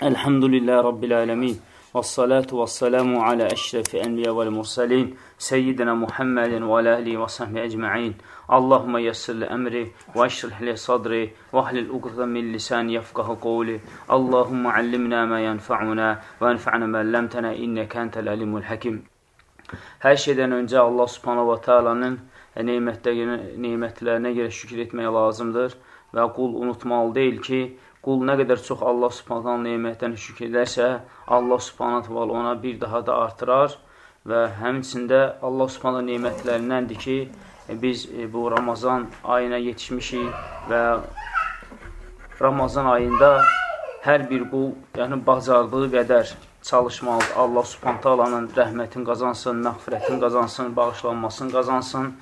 Elhamdülillah Rabbil alemin. Və salatu və salamu alə əşrəfi ənbiyə vəl mursalin. Seyyidina Muhammedin və alə və sahbi əcma'in. Allahumma yassirli əmri və əşrih li sadri və ahlil uqrda min lisani yafqahu qawli. Allahumma allimna ma yanfa'una və anfa'na ma əlləmtənə innəkə entəl alimul həkim. Hər şeydən öncə Allah subhanahu wa ta'alanın nemətlərinə görə şükür etmək lazımdır və qul unutmalı deyil ki, qul nə qədər çox Allah subhanət neymətdən şükür edərsə, Allah subhanət ona bir daha da artırar və həmçində Allah subhanət neymətlərindəndir ki, e, biz e, bu Ramazan ayına yetişmişik və Ramazan ayında hər bir qul, yəni bacardığı qədər çalışmalıdır. Allah subhanət alanın rəhmətin qazansın, məğfirətin qazansın, bağışlanmasını qazansın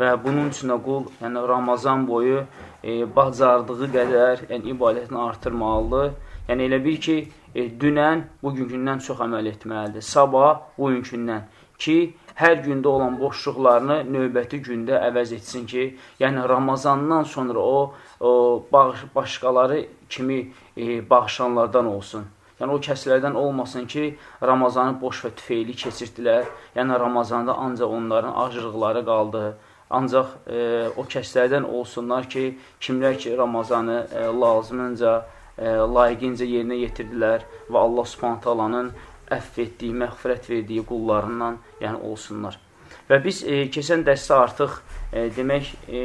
və bunun üçün də qul, yəni Ramazan boyu e, bacardığı qədər yəni, ibadətini artırmalıdır. Yəni elə bil ki, e, dünən bugünkündən çox əməl etməlidir. Sabah bugünkündən ki, hər gündə olan boşluqlarını növbəti gündə əvəz etsin ki, yəni Ramazandan sonra o, o bağış, başqaları kimi e, bağışanlardan olsun. Yəni o kəslərdən olmasın ki, Ramazanı boş və tüfeyli keçirdilər. Yəni Ramazanda ancaq onların acırıqları qaldı. Ancaq e, o kəslərdən olsunlar ki, kimlər ki, Ramazanı e, lazımınca, e, layiqincə yerinə yetirdilər və Allah subhanət alanın əff etdiyi, məğfirət verdiyi qullarından yəni olsunlar. Və biz e, keçən dəstə artıq e, demək e,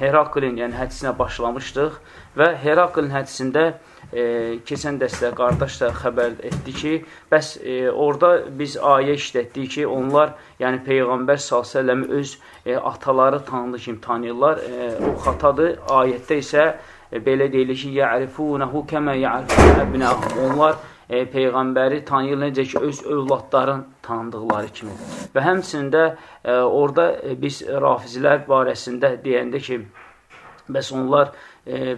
Heraklin yəni hədisinə başlamışdıq və Heraklin hədisində e, keçən dəstə qardaş da xəbər etdi ki, bəs e, orada biz ayə işlətdik ki, onlar, yəni Peyğəmbər s.ə.v öz e, ataları tanıdı kimi tanıyırlar. E, o xatadır. Ayətdə isə e, belə deyilir ki, yərifunahu kəmə yərifunə əbnəhum. Onlar e, Peyğəmbəri tanıyır necə ki, öz övladların tanıdıqları kimi. Və həmçində e, orada e, biz rafizilər barəsində deyəndə ki, bəs onlar e,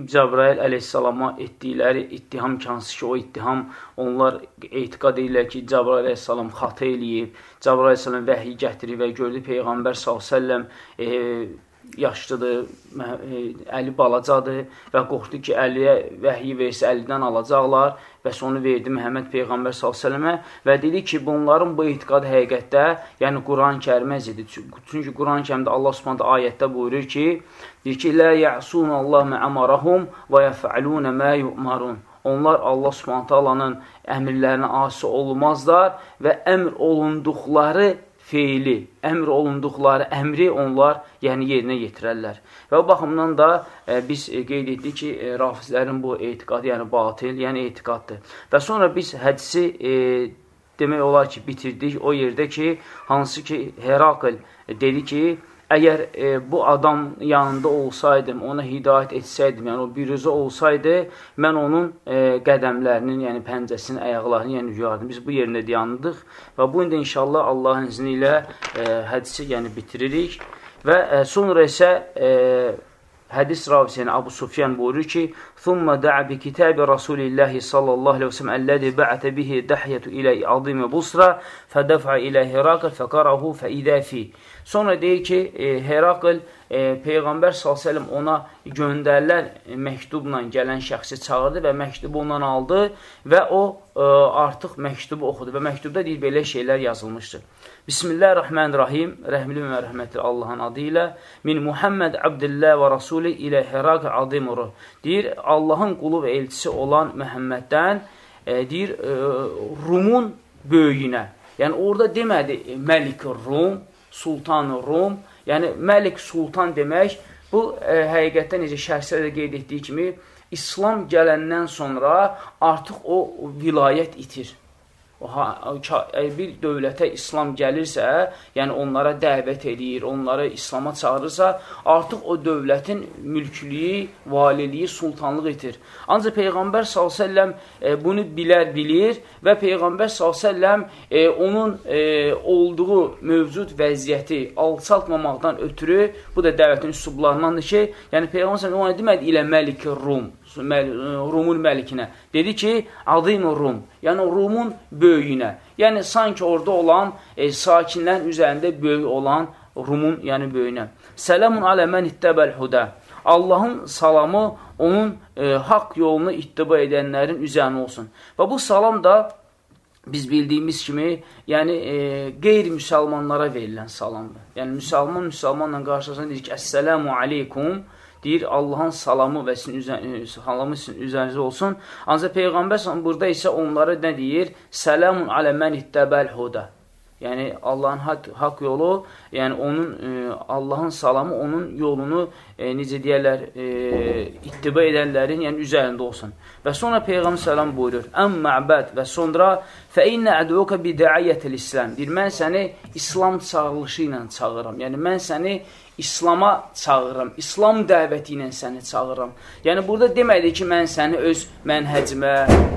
İbcabrail əleyhissalama etdikləri ittiham hansı ki, o ittiham onlar etiqad edirlər ki, Cabrail əleyhissalam xata eləyib, Cabrail əleyhissalam vəhiy gətirir və gördü Peyğəmbər s.ə.v yaşlıdır, e, əli balacadır və qorxdu ki, əliyə vəhiy versə əlidən alacaqlar və onu verdi Məhəmməd Peyğəmbər s.ə.və və dedi ki, bunların bu etiqadı həqiqətdə, yəni Quran-ı kəriməz idi. Çünki Quran-ı kərimdə Allah subhanətə ayətdə buyurur ki, deyir ki, Lə yəsun Allah mə'amarahum və yəfəlunə mə yu'marun. Onlar Allah subhanətə alanın əmirlərinə asi olmazlar və əmr olunduqları feili, əmr olunduqları əmri onlar yəni yerinə yetirərlər. Və o baxımdan da e, biz e, qeyd etdik ki, e, rafizlərin bu etiqadı, yəni batil, yəni etiqaddır. Və sonra biz hədisi e, demək olar ki, bitirdik o yerdə ki, hansı ki, Herakl dedi ki, əgər e, bu adam yanında olsaydım, ona hidayət etsəydim, yəni o biruzə olsaydı, mən onun e, qədəmlərinin, yəni pəncəsinin, ayaqlarını yəni yuyardım. Biz bu yerində dayanırdıq və bu indi inşallah Allahın izni ilə e, hədisi yəni bitiririk və e, sonra isə e, hədis ravisi, yəni Abu Sufyan buyurur ki, ثُمَّ دَعَ بِكِتَابِ رَسُولِ اللّٰهِ صَلَّى اللّٰهِ عَلَيْهِ وسلم الَّذِي بَعَتَ بِهِ دَحْيَةُ إِلَى عَظِيمِ بُصْرَ فَدَفْعَ إِلَى هِرَاقَ فَقَرَهُ فَإِذَا فِي Sonra deyir ki, e, Herakl e, Peyğəmbər s.ə.v ona göndərilər e, məktubla gələn şəxsi çağırdı və məktubu ondan aldı və o e, artıq məktubu oxudu və məktubda deyir, belə şeylər yazılmışdır. Bismillahirrahmanirrahim, rəhmli və rəhmətli Allahın adı ilə min Muhammed Abdillah və Rasuli ilə Herakl adimuru. Deyir, Allahın qulu və elçisi olan Məhəmməddən e, deyir, e, Rumun böyüyünə. Yəni, orada demədi Məlik Rum, Sultan Rum, yəni Məlik Sultan demək, bu e, həqiqətdə necə şərhsədə qeyd etdiyi kimi, İslam gələndən sonra artıq o vilayət itir bir dövlətə İslam gəlirsə, yəni onlara dəvət edir, onları İslama çağırırsa, artıq o dövlətin mülklüyü, valiliyi, sultanlıq etir. Ancaq Peyğəmbər s.ə.v e, bunu bilər, bilir və Peyğəmbər s.ə.v e, onun e, olduğu mövcud vəziyyəti alçaltmamaqdan ötürü, bu da dəvətin üslublarındandır ki, yəni Peyğəmbər s.ə.v ona demədi ilə Məlik Rum, Rumun məlikinə. Dedi ki, Azim Rum, yəni Rumun böyüyünə. Yəni, sanki orada olan e, sakinlərin üzərində böyük olan Rumun, yəni böyüyünə. Sələmun alə mən ittəbəl hudə. Allahın salamı onun e, haqq yolunu ittiba edənlərin üzərinə olsun. Və bu salam da biz bildiyimiz kimi, yəni e, qeyri-müsəlmanlara verilən salamdır. Yəni, müsəlman müsəlmanla qarşılaşan deyir ki, Əssəlamu aleykum, deyir Allahın salamı və sizin üzər, e, salamı sizin üzərinizə olsun. Ancaq Peyğəmbər burada isə onlara nə deyir? Səlamun alə mən ittəbəl huda. Yəni Allahın haqq, haqq yolu, yəni onun e, Allahın salamı onun yolunu e, necə deyirlər, e, ittiba edənlərin yəni üzərində olsun. Və sonra Peyğəmbər salam buyurur: "Əm mə'bəd" və sonra "Fə innə əd'uka bi da'iyyətil İslam." Deyir, mən səni İslam çağırışı ilə çağırıram. Yəni mən səni İslama çağırıram, İslam dəvəti ilə səni çağırıram. Yəni, burada demədi ki, mən səni öz mənhəcimə,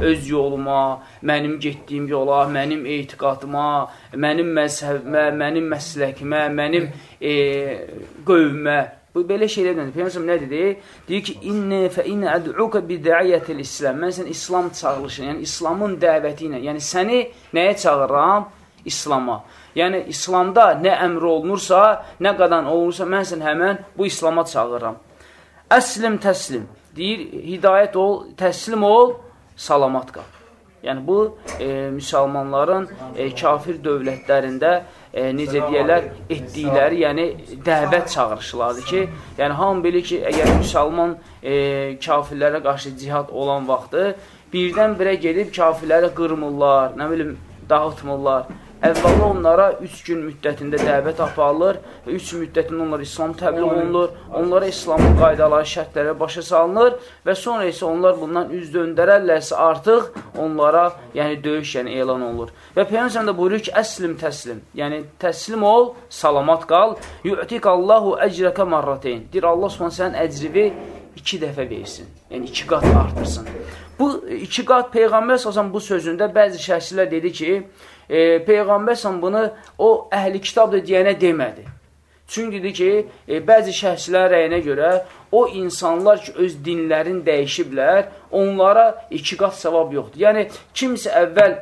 öz yoluma, mənim getdiyim yola, mənim eytiqadıma, mənim məzhəbimə, mənim məsləkimə, mənim e, qövmə, Bu belə şeylər deyir. Peyğəmbər nə dedi? Deyir ki, "İnne fe inne ad'uka bi da'iyatil İslam." Mən səni İslam çağırışı, yəni İslamın dəvəti ilə, yəni səni nəyə çağırıram? İslama. Yəni, İslamda nə əmr olunursa, nə qadan olunursa, mən sən həmən bu İslama çağırıram. Əslim təslim. Deyir, hidayət ol, təslim ol, salamat qal. Yəni, bu e, müsəlmanların e, kafir dövlətlərində e, necə deyərlər, etdikləri, yəni dəvət çağırışlardır ki, yəni hamı bilir ki, əgər müsəlman e, kafirlərə qarşı cihad olan vaxtı birdən-birə gedib kafirləri qırmırlar, nə bilim, dağıtmırlar. Əvvəla onlara üç gün müddətində dəvət aparılır və üç müddətində onlar İslam təbliğ olunur, onlara İslamın qaydaları, şərtləri başa salınır və sonra isə onlar bundan üz döndərərlərsə artıq onlara yəni döyüş yəni elan olunur. Və Peyğəmbər də buyurur ki, əslim təslim, yəni təslim ol, salamat qal, yu'tik Allahu əcrəkə marrateyn. Deyir, Allah Subhanahu sənin əcrivi iki dəfə versin, yəni iki qat artırsın. Bu iki qat Peyğəmbər səsən bu sözündə bəzi şəxslər dedi ki, e, Peyğəmbər sən bunu o əhli kitabdır deyənə demədi. Çünki dedi ki, e, bəzi şəxslər rəyinə görə o insanlar ki, öz dinlərini dəyişiblər, onlara iki qat savab yoxdur. Yəni, kimsə əvvəl,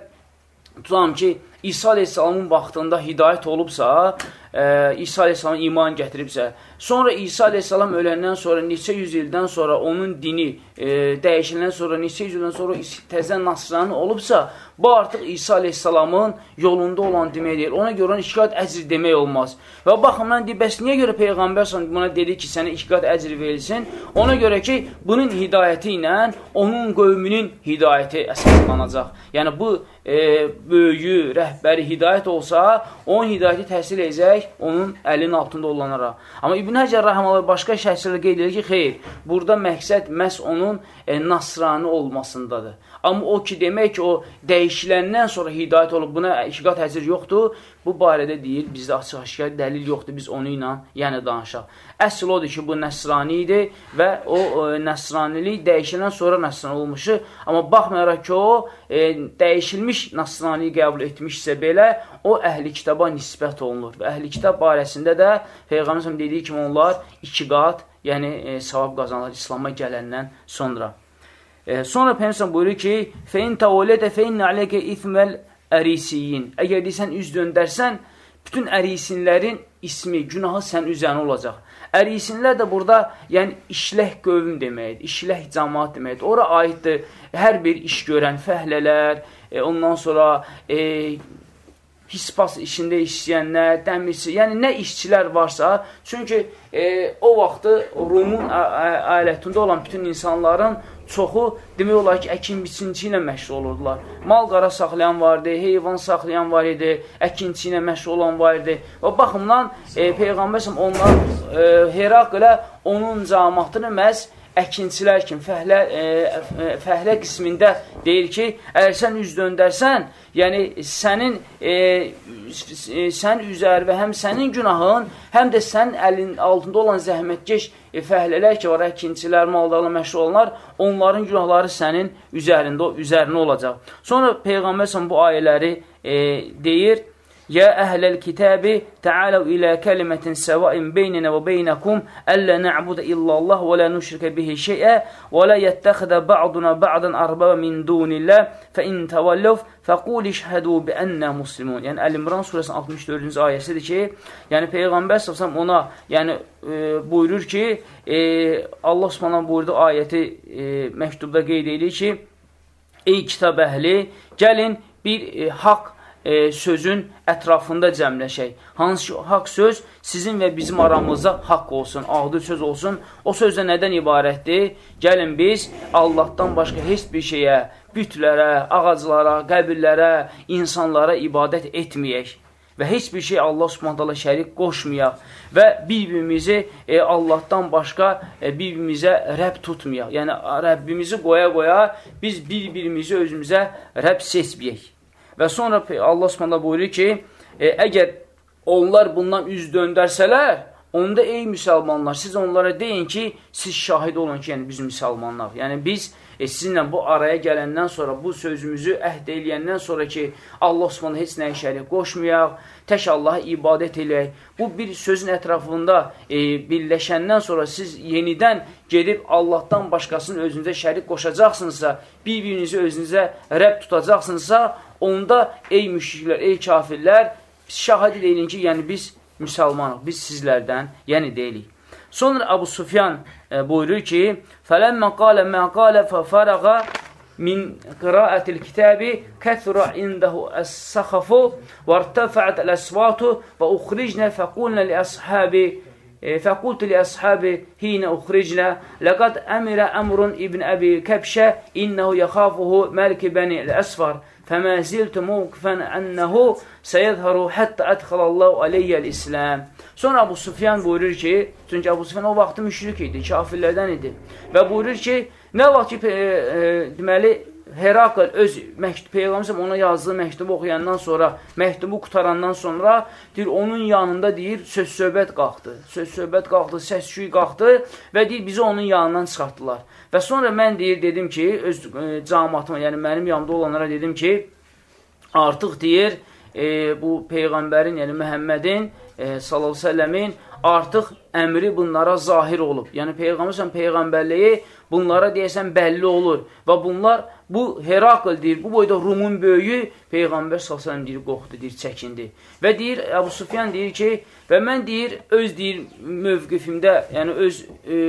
tutam ki, İsa aleyhissalamın vaxtında hidayət olubsa, e, İsa aleyhissalam iman gətiribsə, sonra İsa aleyhissalam öləndən sonra, neçə yüz ildən sonra onun dini e, dəyişiləndən sonra, neçə yüz ildən sonra təzə nasranı olubsa, bu artıq İsa aleyhissalamın yolunda olan demək deyil. Ona görə ona iki qat əcr demək olmaz. Və baxımdan deyir, bəs niyə görə Peyğəmbər buna dedi ki, sənə iki qat əcr verilsin? Ona görə ki, bunun hidayəti ilə onun qövmünün hidayəti əsaslanacaq. Yəni, bu e, böyüyü, rəhbəri hidayət olsa, onun hidayəti təhsil edəcək onun əlinin altında olanlara. Amma İbn Həcər rəhmələ başqa şəhsələ qeyd edir ki, xeyr, burada məqsəd məhz onun e, nasrani olmasındadır. Amma o ki, demək ki, o dəyişiləndən sonra hidayət olub, buna ikiqat həcir yoxdur, bu barədə deyir, bizdə açıq-aşkar dəlil yoxdur, biz onu ilə yəni danışaq. Əsl odur ki, bu nəsrani idi və o e, nəsranilik dəyişiləndən sonra nəsrani olmuşu, amma baxmayaraq ki, o e, dəyişilmiş nəsrani qəbul etmişsə belə, o əhli kitaba nisbət olunur və əhli kitab barəsində də Peyğəmbər dediyi kimi onlar iki qat, yəni e, savab qazanırlar İslama gələndən sonra. E, sonra Peyğəmbər buyurur ki: "Fein tawalata fein aleyke ismel ərisiyin." Əgər desən üz döndərsən, bütün ərisinlərin ismi, günahı sən üzərinə olacaq. Ərisinlər də burada, yəni işləh qövm deməkdir, işləh cəmaat deməkdir. Ora aiddir hər bir iş görən fəhlələr, e, ondan sonra e, hispas işində işləyənlər, dəmirçi, yəni nə işçilər varsa, çünki e, o vaxtı Rumun ailətində olan bütün insanların çoxu demək olar ki, əkin-biçinci ilə məşğul olurdular. Mal qara saxlayan var idi, heyvan saxlayan var idi, əkinçi ilə məşğul olan var idi. Və baxımdan e, Peyğəmbər onlar e, Heraklə onun cəmatını məhz əkinçilər kimi, fəhlə, e, e, fəhlə qismində deyir ki, əgər sən üz döndərsən, yəni sənin e, e, sən üzər və həm sənin günahın, həm də sənin əlin altında olan zəhmətkeş e, fəhlələr ki, var, əkinçilər, maldarla məşğul olanlar, onların günahları sənin üzərində, üzərinə olacaq. Sonra Peyğəmbər bu ayələri e, deyir, Yə əhləl kitəbi təaləv ilə kəlimətin səvain beynənə və beynəkum əllə nə'budə illallah və lə nüşrikə bihi şeyə və lə yəttəxədə ba'duna ba'dan arbəbə min dunillə fə in təvəlluf fəqul işhədu bi ənnə muslimun. Yəni, Əl-İmran surəsinin 64-cü ayəsidir ki, yəni Peyğəmbər s.ə.v ona yəni, e, buyurur ki, e, Allah s.ə.v buyurdu ayəti e, məktubda qeyd edir ki, ey kitab əhli, gəlin bir e, haqq e, sözün ətrafında cəmləşək. Hansı ki, haqq söz sizin və bizim aramızda haqq olsun, adil söz olsun. O söz də nədən ibarətdir? Gəlin biz Allahdan başqa heç bir şeyə, bütlərə, ağaclara, qəbirlərə, insanlara ibadət etməyək və heç bir şey Allah subhanətələ şərik qoşmayaq və bir-birimizi e, Allahdan başqa e, bir-birimizə Rəbb tutmayaq. Yəni, Rəbbimizi qoya-qoya biz bir-birimizi özümüzə Rəbb seçməyək. Və sonra Allah Subhanahu buyurur ki, e, əgər onlar bundan üz döndərsələr, onda ey müsəlmanlar, siz onlara deyin ki, siz şahid olun ki, yəni biz müsəlmanlar. Yəni biz e, sizinlə bu araya gələndən sonra, bu sözümüzü əhd eləyəndən sonra ki, Allah Subhanahu heç nəyə şərik qoşmayaq, tək Allaha ibadət eləyək. Bu bir sözün ətrafında e, birləşəndən sonra siz yenidən gedib Allahdan başqasını özünüzə şərik qoşacaqsınızsa, bir-birinizi özünüzə rəbb tutacaqsınızsa, onda ey müşriklər, ey kafirlər, şahid deyin ki, yəni biz müsəlmanıq, biz sizlərdən, yəni deyilik. Sonra Abu Sufyan e, buyurur ki, فَلَمَّا قَالَ مَا قَالَ فَفَرَغَ min qiraətil kitabi kəthura indahu əs-səxafu və irtəfəət əl-əsvatu və uxricnə fəqulnə li əshabi فقلت لأصحابي حين أخرجنا لقد أمر أمر ابن أبي كبشة إنه يخافه ملك بني الأسفر فما زلت موقفا أنه سيظهر حتى أدخل الله علي الإسلام Sonra Abu Sufyan buyurur ki, çünki Abu Sufyan o vaxtı müşrik idi, kafirlərdən idi və buyurur ki, nə vaxt ki, e, e, deməli, Herakl öz məktub, Peyğəmbər ona yazdığı məktubu oxuyandan sonra, məktubu qutarandan sonra deyir, onun yanında deyir, söz-söhbət qalxdı. Söz-söhbət qalxdı, səs-küy qalxdı və deyir, bizi onun yanından çıxartdılar. Və sonra mən deyir, dedim ki, öz e, camatıma, yəni mənim yanımda olanlara dedim ki, artıq deyir, e, bu Peyğəmbərin, yəni Məhəmmədin e, səlləmin artıq əmri bunlara zahir olub. Yəni Peyğəmbər Peyğəmbərliyi bunlara deyəsən bəlli olur. Və bunlar, bu Herakl deyir, bu boyda Rumun böyüyü Peyğəmbər s.ə.v deyir, qorxdu, deyir, çəkindi. Və deyir, Əbu Sufyan deyir ki, və mən deyir, öz deyir, mövqifimdə, yəni öz e,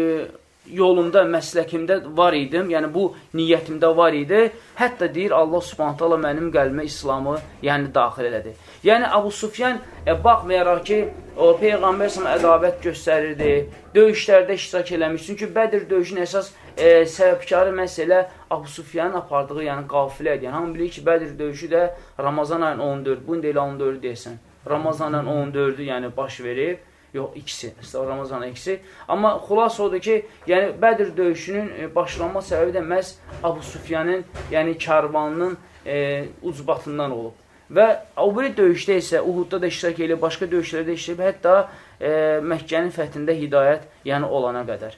yolumda, məsləkimdə var idim, yəni bu niyyətimdə var idi. Hətta deyir, Allah subhanət hala mənim qəlbimə İslamı yəni daxil elədi. Yəni, Abu Sufyan, e, baxmayaraq ki, o Peyğəmbər sana ədavət göstərirdi, döyüşlərdə iştirak eləmiş. Çünki Bədir döyüşün əsas e, səbəbkarı məhz elə Abu Sufyanın apardığı yəni qafilə idi. Yəni, hamı bilir ki, Bədir döyüşü də Ramazan ayın 14, bu indi elə 14 deyəsən. Ramazan ayın 14-ü yəni baş verib. Yox, ikisi. İstə Ramazan ikisi. Amma xulas odur ki, yəni Bədir döyüşünün e, başlanma səbəbi də məhz Abu Sufyanın, yəni karvanının e, ucbatından olub. Və o biri döyüşdə isə Uhudda da iştirak edib, başqa döyüşlərdə edib, hətta e, Məkkənin fəthində hidayət yəni olana qədər.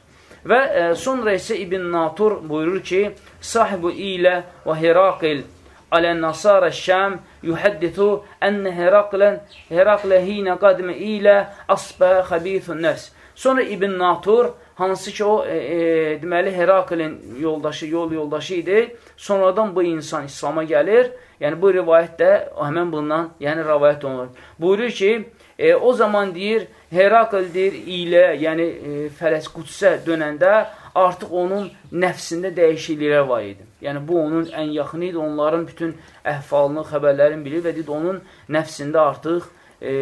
Və e, sonra isə İbn Natur buyurur ki, sahibu ilə və Herakil alən nasara şəm yuhaddithu enne Heraklen Herakle hine qadime ilə asbə xabithun nəfs. Sonra İbn Natur hansı ki o e, e, deməli Heraklin yoldaşı, yol yoldaşı idi. Sonradan bu insan İslam'a gəlir. Yəni bu rivayət də həmən bundan, yəni rivayət olunur. Buyurur ki, e, o zaman deyir Herakl deyir ilə, yəni e, Fələs Qudsə dönəndə artıq onun nəfsində dəyişikliklər var idi. Yəni, bu onun ən yaxını idi, onların bütün əhvalını, xəbərlərini bilir və dedi, onun nəfsində artıq e,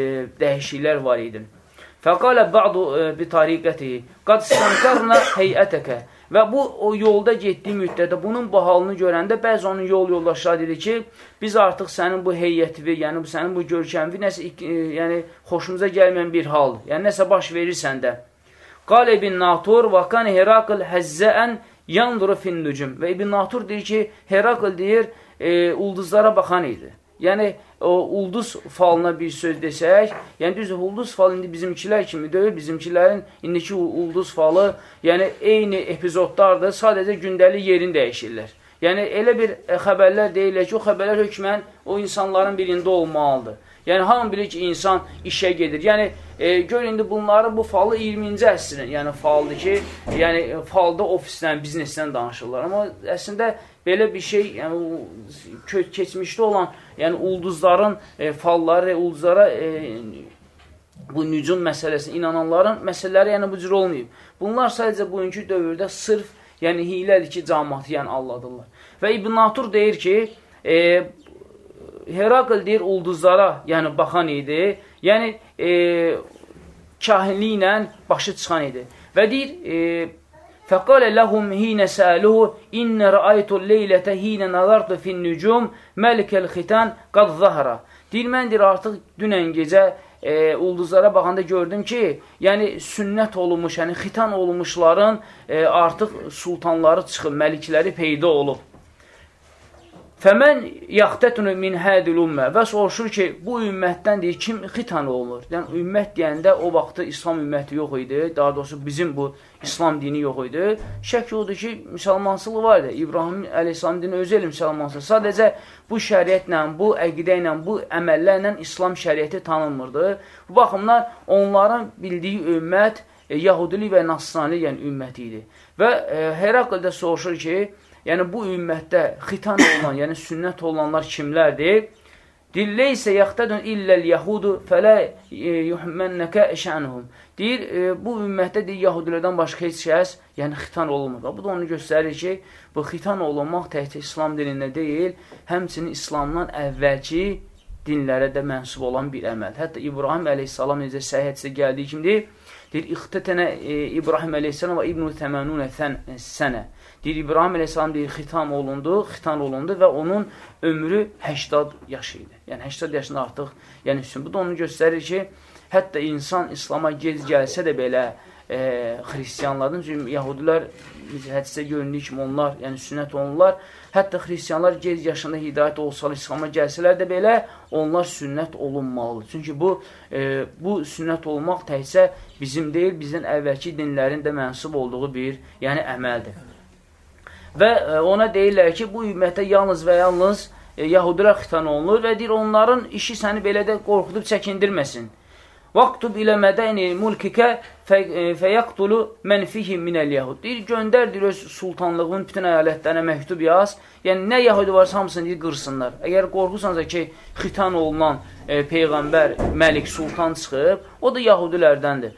dəyişikliklər var idi. Fəqalə bə'du e, bi tariqəti, qad stənqarna heyətəkə və bu o yolda getdiyi müddətdə bunun bu halını görəndə bəzi onun yol yoldaşları dedi ki, biz artıq sənin bu heyətivi, yəni sənin bu görkəmvi nəsə e, yəni xoşumuza gəlməyən bir haldır. Yəni nəsə baş verirsən də. Qal ibn Natur və kan Herakl həzzəən yanduru fin nücüm. Və İbn Natur deyir ki, Herakl deyir, e, ulduzlara baxan idi. Yəni, o ulduz falına bir söz desək, yəni düz ulduz falı indi bizimkilər kimi deyil, bizimkilərin indiki ulduz falı, yəni eyni epizodlardır, sadəcə gündəlik yerini dəyişirlər. Yəni, elə bir e, xəbərlər deyirlər ki, o xəbərlər hökmən o insanların birində olmalıdır. Yəni, hamı bilir ki, insan işə gedir. Yəni, e, gör indi bunları, bu falı 20-ci əsrin, yəni faldır ki, yəni falda ofisdən, biznesdən danışırlar. Amma əslində belə bir şey, yəni keçmişdə olan, yəni ulduzların e, falları, ulduzlara e, bu nücum məsələsinə inananların məsələləri yəni bu cür olmayıb. Bunlar sadəcə bugünkü dövrdə sırf yəni hilədir ki, cəmatı yəni alladırlar. Və İbn Natur deyir ki, e, Herakl deyir ulduzlara yəni baxan idi, yəni e, kahinliklə başı çıxan idi. Və deyir, e, Fəqalə ləhum hinə səluhu innə rəaytu leylətə hinə nazartu fin nücum məlikəl xitan qad zahara. Deyir, mən deyir, artıq dünən gecə e, ulduzlara baxanda gördüm ki, yəni sünnət olunmuş, yəni xitan olunmuşların e, artıq sultanları çıxıb, məlikləri peyda olub. Fəmən yaxtətunu min hədil ümmə və soruşur ki, bu ümmətdən deyir, kim xitan olunur? Yəni, ümmət deyəndə o vaxtda İslam ümməti yox idi, daha doğrusu bizim bu İslam dini yox idi. Şək odur ki, müsəlmansılığı var idi. İbrahim əleyhissalam dini özü elə müsəlmansılığı. Sadəcə bu şəriətlə, bu əqidə ilə, bu əməllərlə İslam şəriəti tanınmırdı. Bu baxımdan onların bildiyi ümmət e, Yahudili və Nasrani yəni ümməti idi. Və e, Herakl də soruşur ki, yəni bu ümmətdə xitan olan, yəni sünnət olanlar kimlərdir? Dillə isə yaxtadun illəl yahudu fələ e, yuhmənnəkə şənuhum. Deyir, e, bu ümmətdə deyir, yahudilərdən başqa heç kəs, yəni xitan olunmur. Bu da onu göstərir ki, bu xitan olunmaq təhcə İslam dilində deyil, həmçinin İslamdan əvvəlki dinlərə də mənsub olan bir əməl. Hətta İbrahim əleyhissalam necə səhiyyə gəldiyi kimdir? Deyir, ixtətənə e, İbrahim əleyhissalam və İbn-i Təmənunə sənə. Deyir, İbrahim əleyhissalam deyir, xitam olundu, xitan olundu və onun ömrü 80 yaş idi. Yəni, 80 yaşında artıq, yəni. Bu da onu göstərir ki, hətta insan İslama gec gəlsə də belə e, xristiyanlardan, çünki yahudilər hədisə göründüyü kimi onlar, yəni sünnət olunurlar, hətta xristiyanlar gec yaşında hidayət olsalar, İslama gəlsələr də belə, onlar sünnət olunmalıdır. Çünki bu, e, bu sünnət olmaq təhsə bizim deyil, bizdən əvvəlki dinlərin də mənsub olduğu bir, yəni əməldir. Və e, ona deyirlər ki, bu ümmətə yalnız və yalnız e, yahudilər xitan olunur və deyir, onların işi səni belə də qorxudub çəkindirməsin. Vaktub ilə mədəni mulkikə fəyəqtulu mənfihim minəl yahud. Deyir, göndər, deyir, öz sultanlığın bütün əyalətlərinə məktub yaz. Yəni, nə yahudi varsa hamısını deyir, qırsınlar. Əgər qorxursansa ki, xitan olunan e, Peyğəmbər, məlik, sultan çıxıb, o da yahudilərdəndir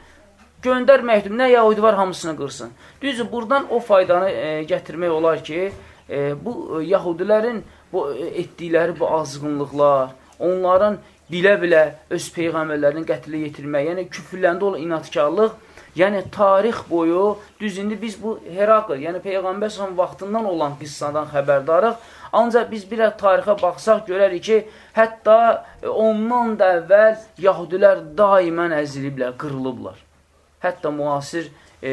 göndər məktub, nə yahudi var, hamısını qırsın. Düzdür, buradan o faydanı e, gətirmək olar ki, e, bu e, yahudilərin bu e, etdikləri bu azğınlıqlar, onların bilə-bilə öz peyğəmbərlərinin qətlə yetirmək, yəni küfürləndə olan inatkarlıq, yəni tarix boyu, düz indi biz bu Herakl, yəni Peyğəmbər son vaxtından olan qıssadan xəbərdarıq, ancaq biz bir tarixə baxsaq görərik ki, hətta ondan da əvvəl yahudilər daimən əziliblər, qırılıblar. Hətta müasir e,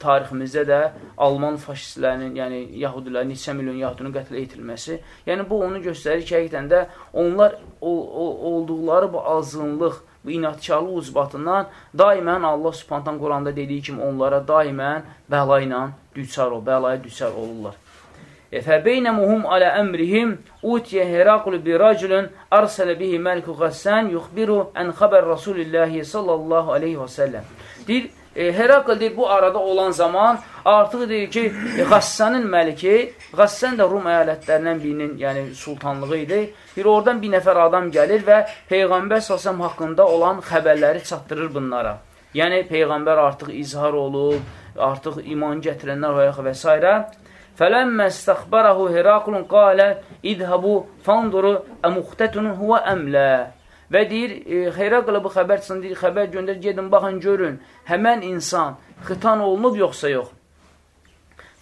tariximizdə də Alman faşistlərinin, yəni yahudilərin, neçə milyon yahudinin qətlə etirilməsi, yəni bu onu göstərir ki, həqiqətən də onlar o, o, olduqları bu azınlıq, bu inatkarlıq ucbatından daimən Allah subhantan Quranda dediyi kimi onlara daimən bəla ilə düçar o, bəlaya düçar olurlar. Fəbeynəmuhum alə əmrihim utiyə Heraklu bi racülün arsələ bihi məliku qəssən yuxbiru ən xəbər Rasulillahi sallallahu aleyhi və səlləm. Deyir, e, Herakl deyir, bu arada olan zaman artıq deyir ki, e, Qassanın məliki, Qassan da Rum əyalətlərindən birinin, yəni sultanlığı idi. Bir oradan bir nəfər adam gəlir və Peyğəmbər səsəm haqqında olan xəbərləri çatdırır bunlara. Yəni, Peyğəmbər artıq izhar olub, artıq iman gətirənlər və və s. Fələmmə istəxbərahu Heraklun qalə idhəbu fanduru əmuxtətunun huvə əmlə. Və deyir, e, Xeyraqla bu xəbər çıxsın, deyir, xəbər göndər, gedin, baxın, görün, həmən insan xitan olunub yoxsa yox.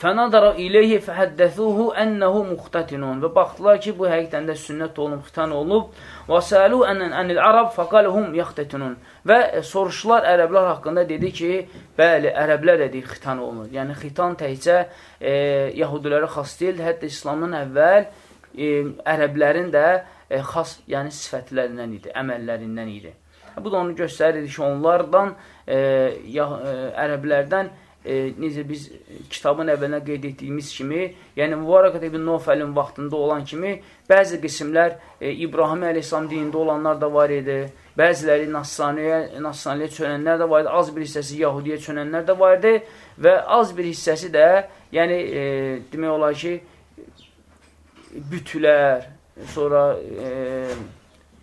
Fənadara ileyhi fəhəddəsuhu ənəhu muxtatinun. Və baxdılar ki, bu həqiqdən də sünnət olunub, xitan olunub. Və səlu ənən ənil ərəb fəqaluhum yaxtetinun. Və e, soruşdular ərəblər haqqında, dedi ki, bəli, ərəblər deyir, xitan olunur. Yəni, xitan təhcə e, yahudilərə xas deyil, hətta İslamdan əvvəl e, ərəblərin də e, xas, yəni sifətlərindən idi, əməllərindən idi. Bu da onu göstərir ki, onlardan, e, ya, e, ərəblərdən e, necə biz kitabın əvvəlinə qeyd etdiyimiz kimi, yəni Mübarəqət ibn Nofəlin vaxtında olan kimi, bəzi qismlər e, İbrahim əleyhissalam dinində olanlar da var idi, bəziləri Nassaniyə, Nassaniyə çönənlər də var idi, az bir hissəsi Yahudiyə çönənlər də var idi və az bir hissəsi də, yəni e, demək olar ki, bütülər, sonra e,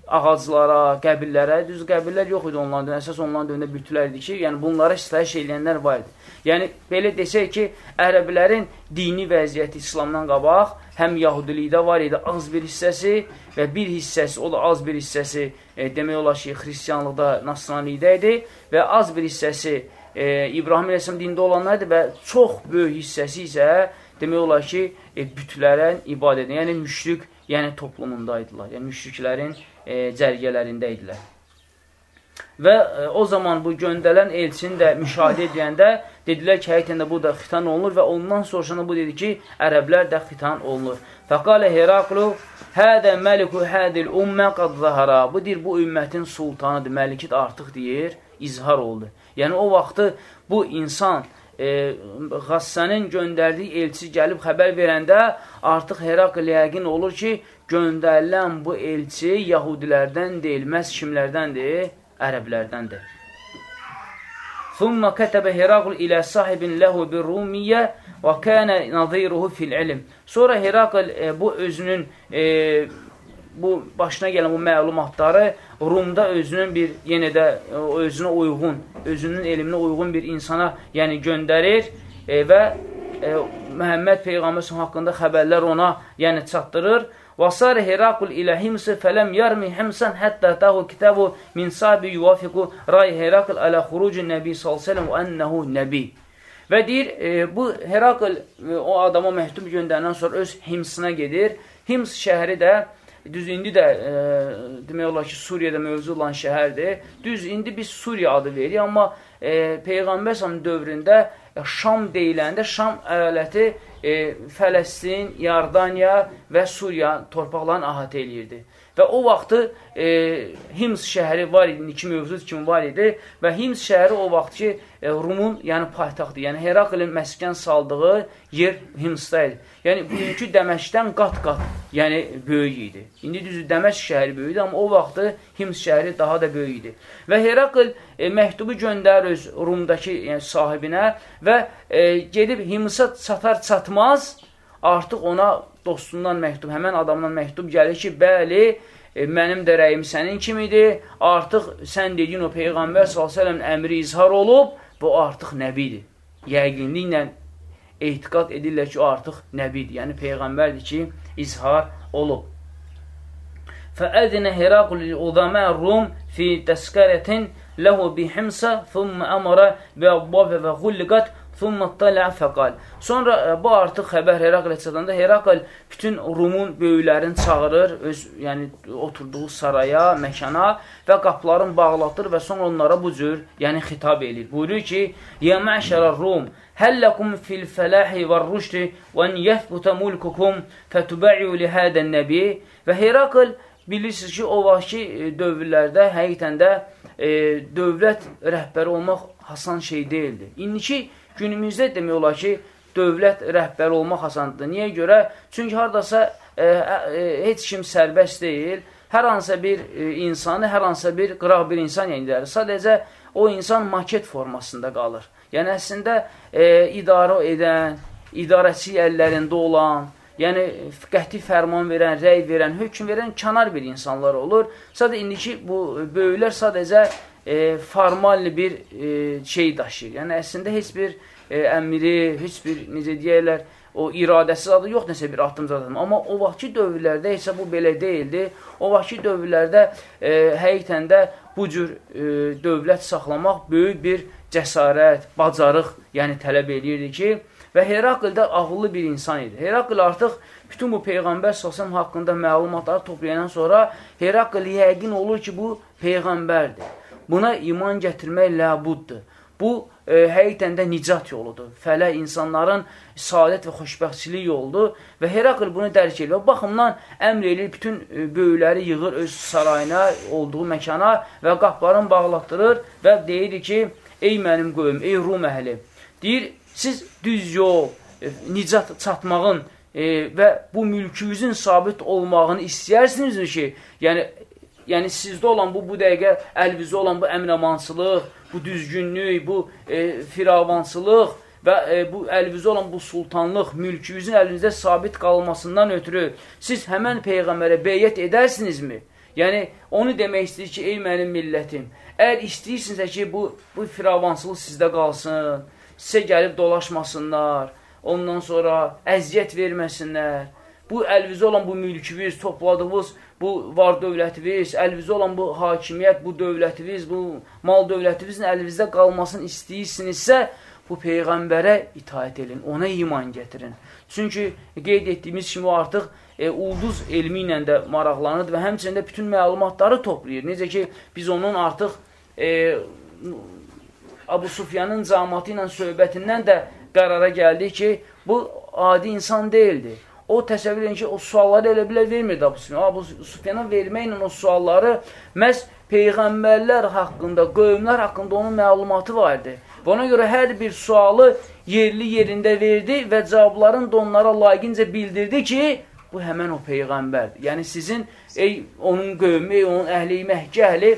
ağaclara, qəbillərə, düz qəbillər yox idi onların dövründə, əsas onların dövründə bütülər idi ki, yəni bunlara istəyiş eləyənlər var idi. Yəni, belə desək ki, ərəblərin dini vəziyyəti İslamdan qabaq, həm yahudilikdə var idi az bir hissəsi və bir hissəsi, o da az bir hissəsi, e, demək olar ki, xristiyanlıqda, nasranilikdə idi və az bir hissəsi e, İbrahim Əleyhisselam dində olanlar idi və çox böyük hissəsi isə demək olar ki, e, bütlərə ibadət edən, yəni müşrik, yəni toplumundaydılar, yəni müşriklərin e, cərgələrində idilər. Və e, o zaman bu göndərən elçini də müşahidə edəndə dedilər ki, həqiqətən də bu da xitan olunur və ondan sonra bu dedi ki, ərəblər də xitan olunur. Fəqalə Heraklu, hədə məliku hədil ümmə qad zahara. Bu deyir, bu ümmətin sultanıdır, məlikid artıq deyir, izhar oldu. Yəni o vaxtı bu insan e, Qassənin göndərdiyi elçi gəlib xəbər verəndə artıq Herakl yəqin olur ki, göndərilən bu elçi yahudilərdən deyil, məhz kimlərdəndir? Ərəblərdəndir. Thumma kətəbə Herakl ilə sahibin ləhu bir rumiyyə və kənə naziruhu fil ilm. Sonra Herakl e, bu özünün e, bu başına gələn bu məlumatları Rumda özünün bir yenə də e, özünə uyğun, özünün elminə uyğun bir insana yəni göndərir e, və e, Məhəmməd Peyğəmbər haqqında xəbərlər ona yəni çatdırır وصار هرقل إلى همس فلم يرمي حمصا حتى أتاه كتاب من صاحب يوافق رأي هرقل على خروج النبي صلى الله عليه وسلم وأنه نبي Və deyir, e, bu Herakl e, o adama məktub göndərəndən sonra öz Himsına gedir. Hims şəhəri də düz indi də e, demək olar ki, Suriyada mövzu olan şəhərdir. Düz indi biz Suriya adı veririk, amma e, Peyğəmbər sallallahu dövründə e, Şam deyiləndə Şam əyaləti e, Fələstin, Yardaniya və Suriya torpaqlarını əhatə eləyirdi. Və o vaxtı e, Hims şəhəri var idi, iki mövcud kimi var idi və Hims şəhəri o vaxt ki, e, Rumun, yəni paytaxtı, yəni Heraklin məskən saldığı yer Himsdə idi. Yəni, bugünkü Dəməşqdən qat-qat, yəni böyük idi. İndi düzü Dəməşq şəhəri böyük idi, amma o vaxtı Hims şəhəri daha da böyük idi. Və Herakl e, məktubu göndərir öz Rumdakı yəni, sahibinə və e, gedib Himsa çatar-çatmaz, artıq ona dostundan məktub, həmən adamdan məktub gəlir ki, bəli, e, mənim də rəyim sənin kimidir, artıq sən dediyin o Peyğəmbər s.ə.v əmri izhar olub, bu artıq nəbidir. Yəqinliklə etiqat edirlər ki, o artıq nəbidir, yəni Peyğəmbərdir ki, izhar olub. Fəədinə Herakul uzamə Rum fi təskərətin ləhu bihimsə thumma əmara və əbbabə və xulliqat Thumma tala fəqal. Sonra e, bu artıq xəbər Heraklə çatanda Herakl bütün Rumun böyüklərini çağırır, öz yəni oturduğu saraya, məkana və qapılarını bağlatır və sonra onlara bu cür, yəni xitab eləyir. Buyurur ki: "Ya məşərər Rum, həlləkum fil fələhi və rüşdi və en yəthbuta mulkukum fətubaiu li hadan nabi." Və Herakl bilirsiniz ki, o vaxtki e, dövrlərdə həqiqətən də e, dövlət rəhbəri olmaq hasan şey deyildi. İndiki Günümüzdə demək olar ki, dövlət rəhbəri olmaq asandır. Niyə görə? Çünki haradasa e, e, heç kim sərbəst deyil. Hər hansısa bir e, insanı, hər hansısa bir qıraq bir insan yenidir. Sadəcə o insan maket formasında qalır. Yəni, əslində e, idarə edən, idarəçi əllərində olan, yəni qəti fərman verən, rəy verən, hökm verən kənar bir insanlar olur. Sadəcə indiki bu böyüklər sadəcə e, formal bir e, şey daşıyır. Yəni, əslində heç bir e, əmri, heç bir, necə deyərlər, o iradəsiz adı yox nəsə bir atdım zadım. Amma o vaxtki dövrlərdə isə bu belə deyildi. O vaxtki dövrlərdə e, həqiqətən də bu cür e, dövlət saxlamaq böyük bir cəsarət, bacarıq, yəni tələb edirdi ki, və Herakl də ağıllı bir insan idi. Herakl artıq bütün bu Peyğəmbər səsəm haqqında məlumatları toplayandan sonra Herakl yəqin olur ki, bu Peyğəmbərdir. Buna iman gətirmək ləbuddur. Bu, e, həqiqətən də nicat yoludur. Fələ insanların saadət və xoşbəxtçilik yoludur və Herakl bunu dərk edir. Və baxımdan əmr edir, bütün e, böyükləri yığır öz sarayına, olduğu məkana və qaplarını bağlatdırır və deyir ki, ey mənim qoyum, ey Rum əhli, deyir, siz düz yol, e, nicat çatmağın e, və bu mülkünüzün sabit olmağını istəyərsinizmi ki, yəni yəni sizdə olan bu, bu dəqiqə əlinizdə olan bu əminəmansılıq, bu düzgünlük, bu e, firavansılıq və e, bu əlinizdə olan bu sultanlıq, mülkünüzün əlinizdə sabit qalmasından ötürü siz həmən Peyğəmbərə beyyət edərsinizmi? Yəni, onu demək istəyir ki, ey mənim millətim, əgər istəyirsinizsə ki, bu, bu firavansılıq sizdə qalsın, sizə gəlib dolaşmasınlar, ondan sonra əziyyət verməsinlər, bu əlinizdə olan bu mülkünüz, topladığınız bu var dövlətiniz, əlinizdə olan bu hakimiyyət, bu dövlətiniz, bu mal dövlətinizin əlinizdə qalmasını istəyirsinizsə, bu Peyğəmbərə itaət edin, ona iman gətirin. Çünki qeyd etdiyimiz kimi artıq e, ulduz elmi ilə də maraqlanır və həmçində bütün məlumatları toplayır. Necə ki, biz onun artıq e, Abu Sufyanın camatı ilə söhbətindən də qərara gəldik ki, bu adi insan deyildi o təsəvvür edin ki, o sualları elə bilə vermirdi Abu Sufyan. Abu Sufyana verməklə o sualları məhz Peyğəmbərlər haqqında, qövmlər haqqında onun məlumatı var idi. Ona görə hər bir sualı yerli yerində verdi və cavabların da onlara layiqincə bildirdi ki, bu həmən o Peyğəmbərdir. Yəni sizin, ey onun qövmü, ey onun əhli, məhkə əhli,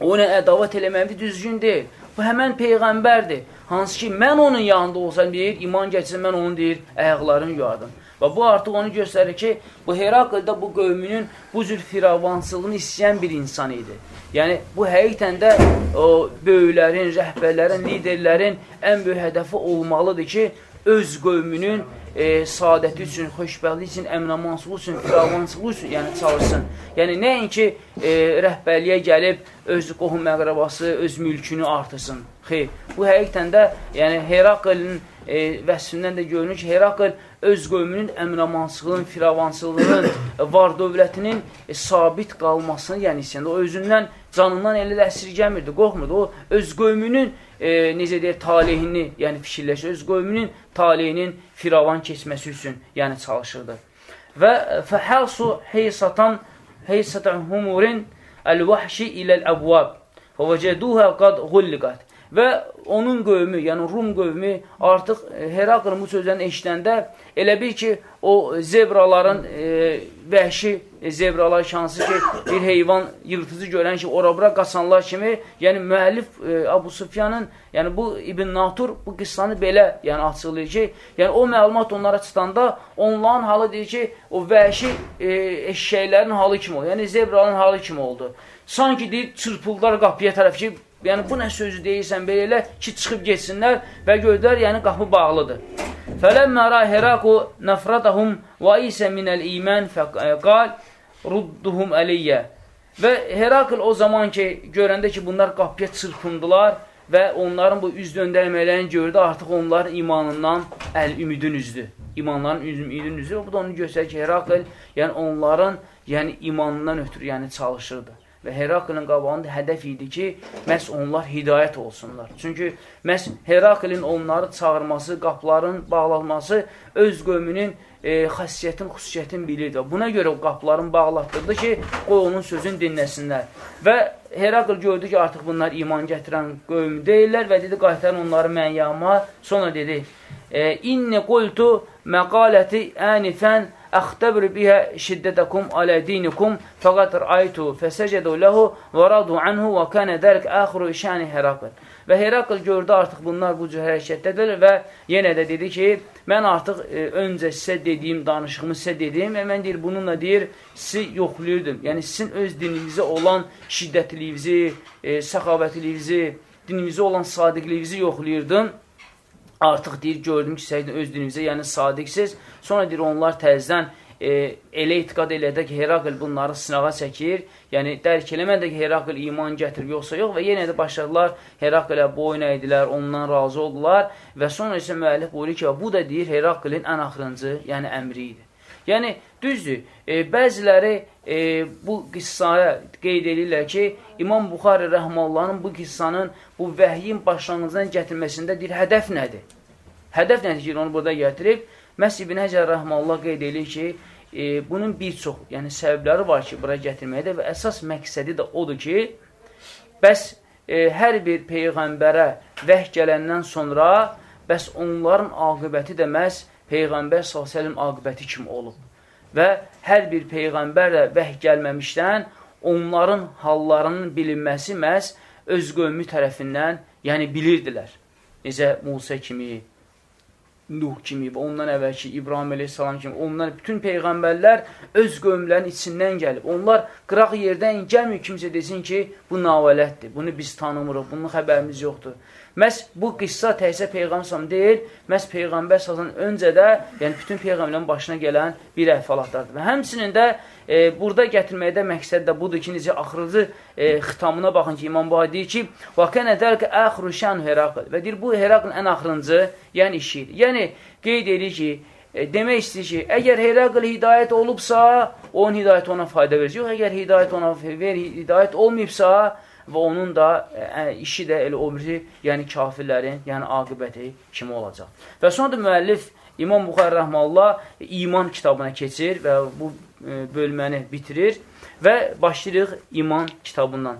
ona ədavat eləməvi düzgün deyil. Bu həmən Peyğəmbərdir. Hansı ki, mən onun yanında olsam, deyir, iman geçsin, mən onun deyir, əyaqlarını yuardım. Və bu artıq onu göstərir ki, bu Heraklda bu qövmünün bu cür firavansılığını istəyən bir insan idi. Yəni, bu həqiqətən də o, böyüklərin, rəhbərlərin, liderlərin ən böyük hədəfi olmalıdır ki, öz qövmünün e, saadəti üçün, xoşbəxtlik üçün, əminamansılığı üçün, firavansılığı üçün yəni çalışsın. Yəni, nəinki e, rəhbərliyə gəlib öz qohum məqrəbası, öz mülkünü artırsın. Xeyr, bu həqiqətən də yəni, Heraklın e, vəsfindən də görünür ki, Herakl öz qövmünün əminamansılığının, firavansılığının, var dövlətinin e, sabit qalmasını, yəni istəyəndə, o özündən, canından elə də əsirgəmirdi, qorxmurdu. O öz qövmünün, e, necə deyək, talihini, yəni fikirləşir, öz qövmünün talihinin firavan keçməsi üçün, yəni çalışırdı. Və fəhəsu heysatan, heysatan humurin əl-vəhşi iləl-əbvab. Və vəcəduhə qadğulliqat və onun qövmü, yəni Rum qövmü artıq e, Heraklın bu sözlərini eşidəndə elə bil ki, o zebraların e, vəhşi e, zebralar şansı ki, bir heyvan yırtıcı görən ki, ora-bura qaçanlar kimi, yəni müəllif e, Abu Sufyanın, yəni bu İbn Natur bu qıssanı belə yəni açıqlayır ki, yəni o məlumat onlara çıxanda onların halı deyir ki, o vəhşi e, eşşəklərin halı kimi oldu, yəni zebraların halı kimi oldu. Sanki deyir, çırpıldılar qapıya tərəf ki, Yəni, bu nə sözü deyirsən belə elə ki, çıxıb geçsinlər və gördülər, yəni qapı bağlıdır. Fələmmə ra Heraku nəfradahum və isə minəl imən fəqal rudduhum əliyyə. Və Herakl o zaman ki, görəndə ki, bunlar qapıya çırpındılar və onların bu üz döndərmələrini gördü, artıq onların imanından əl ümidin üzdü. İmanların ümidin üzdü. Bu da onu göstərir ki, Herakl yəni onların yəni imanından ötürü yəni çalışırdı və Heraklin qabağında hədəf idi ki, məhz onlar hidayət olsunlar. Çünki məhz Heraklin onları çağırması, qapların bağlanması öz qövmünün e, xəssiyyətin, xüsusiyyətin bilirdi. Buna görə o qapıların bağlatdırdı ki, qoy onun sözünü dinləsinlər. Və Herakl gördü ki, artıq bunlar iman gətirən qövm deyirlər və dedi, qaytarın onları mən yağma. Sonra dedi, e, inni qultu məqaləti ənifən əxtəbr bihə şiddətəkum alə dinikum fəqət rəytu fəsəcədu ləhu və radu anhu və kənə dərik əxru işəni Herakl. Və Herakl gördü artıq bunlar bu cür hərəkətdədir və yenə də dedi ki, mən artıq e, öncə sizə dediyim, danışığımı sizə dedim və mən deyir, bununla deyir, sizi yoxlayırdım. Yəni sizin öz dininizə olan şiddətliyinizi, e, səxavətliyinizi, dininizə olan sadiqliyinizi yoxlayırdım artıq deyir, gördüm ki, səhidin öz dininizə, yəni sadiqsiz. Sonra deyir, onlar təzdən e, elə itiqad elədə ki, Herakl bunları sınağa çəkir. Yəni, dərk eləmədə ki, Herakl iman gətirib, yoxsa yox. Və yenə də başladılar, Heraklə boyun əydilər, ondan razı oldular. Və sonra isə müəllif buyurur ki, bu da deyir, Heraklin ən axırıncı, yəni əmri idi. Yəni, düzdür, e, bəziləri e, bu qissaya qeyd edirlər ki, İmam Buxari Rəhməllahın bu qissanın bu vəhyin başlanğıcından gətirməsində deyir, hədəf nədir? Hədəf nədir ki, onu burada gətirib? Məhz İbn Həcər Rəhməllah qeyd edir ki, e, bunun bir çox yəni, səbəbləri var ki, bura gətirməkdə və əsas məqsədi də odur ki, bəs e, hər bir Peyğəmbərə vəh gələndən sonra bəs onların aqibəti də məhz Peyğəmbər s.ə.v aqibəti kimi olub. Və hər bir Peyğəmbərlə vəh gəlməmişdən onların hallarının bilinməsi məhz öz qövmü tərəfindən, yəni bilirdilər. Necə Musa kimi, Nuh kimi və ondan əvvəlki İbrahim əleyhissalam kimi, onlar bütün peyğəmbərlər öz qövmlərin içindən gəlib. Onlar qıraq yerdən gəlmir kimsə desin ki, bu navalətdir, bunu biz tanımırıq, bunun xəbərimiz yoxdur. Məhz bu qissa təhsə Peyğəmbər deyil, məhz Peyğəmbər sazın öncə də, yəni bütün Peyğəmbərlərin başına gələn bir əhvalatlardır. Və həmçinin də e, burada gətirməkdə məqsəd də budur ki, necə axırıcı e, xitamına baxın ki, İmam Buhari deyir ki, وَكَنَ ذَلْكَ أَخْرُ شَانُ Herakl və deyir, bu Heraklın ən axırıncı, yəni işi idi. Yəni, qeyd edir ki, e, demək istəyir ki, əgər Herakl hidayət olubsa, onun hidayət ona fayda verir. Yox, əgər hidayət ona ver, hidayət olmayıbsa, və onun da ə, e, işi də elə o biri, yəni kafirlərin, yəni aqibəti kimi olacaq. Və sonra da müəllif İmam Buxar Rəhmallah iman kitabına keçir və bu e, bölməni bitirir və başlayırıq iman kitabından.